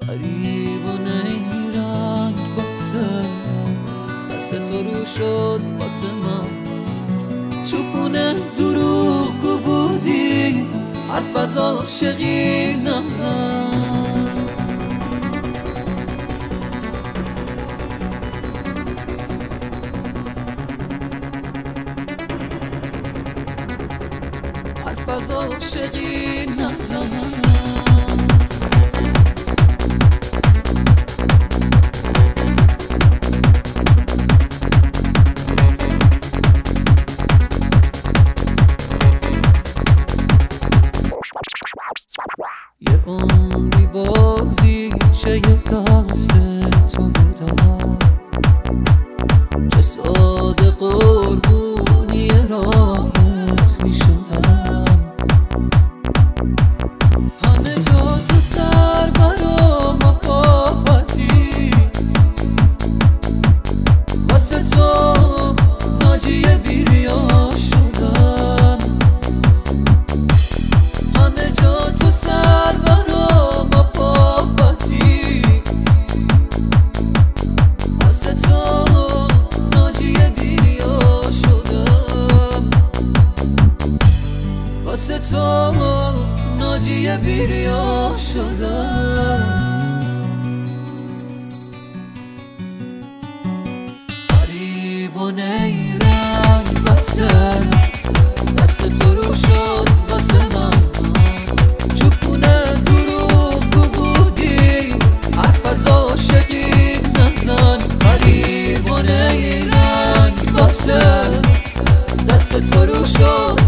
فریب و نیرنگ باسه دست تو رو شد باسه من. چوبونه دروغ بودی حرف از عاشقی نزن. حرف از عاشقی نزن. یه عمری بازی چه یه دست تو بودم چه ساده قربونی راحت واسه تو ناجی بیریا شدم. فریب و نیرنگ بسه دست تو رو شد واسه من. چوبونه دروغ بودی حرف از عاشقی نزن. فریب و نیرنگ بسه دست تو رو شد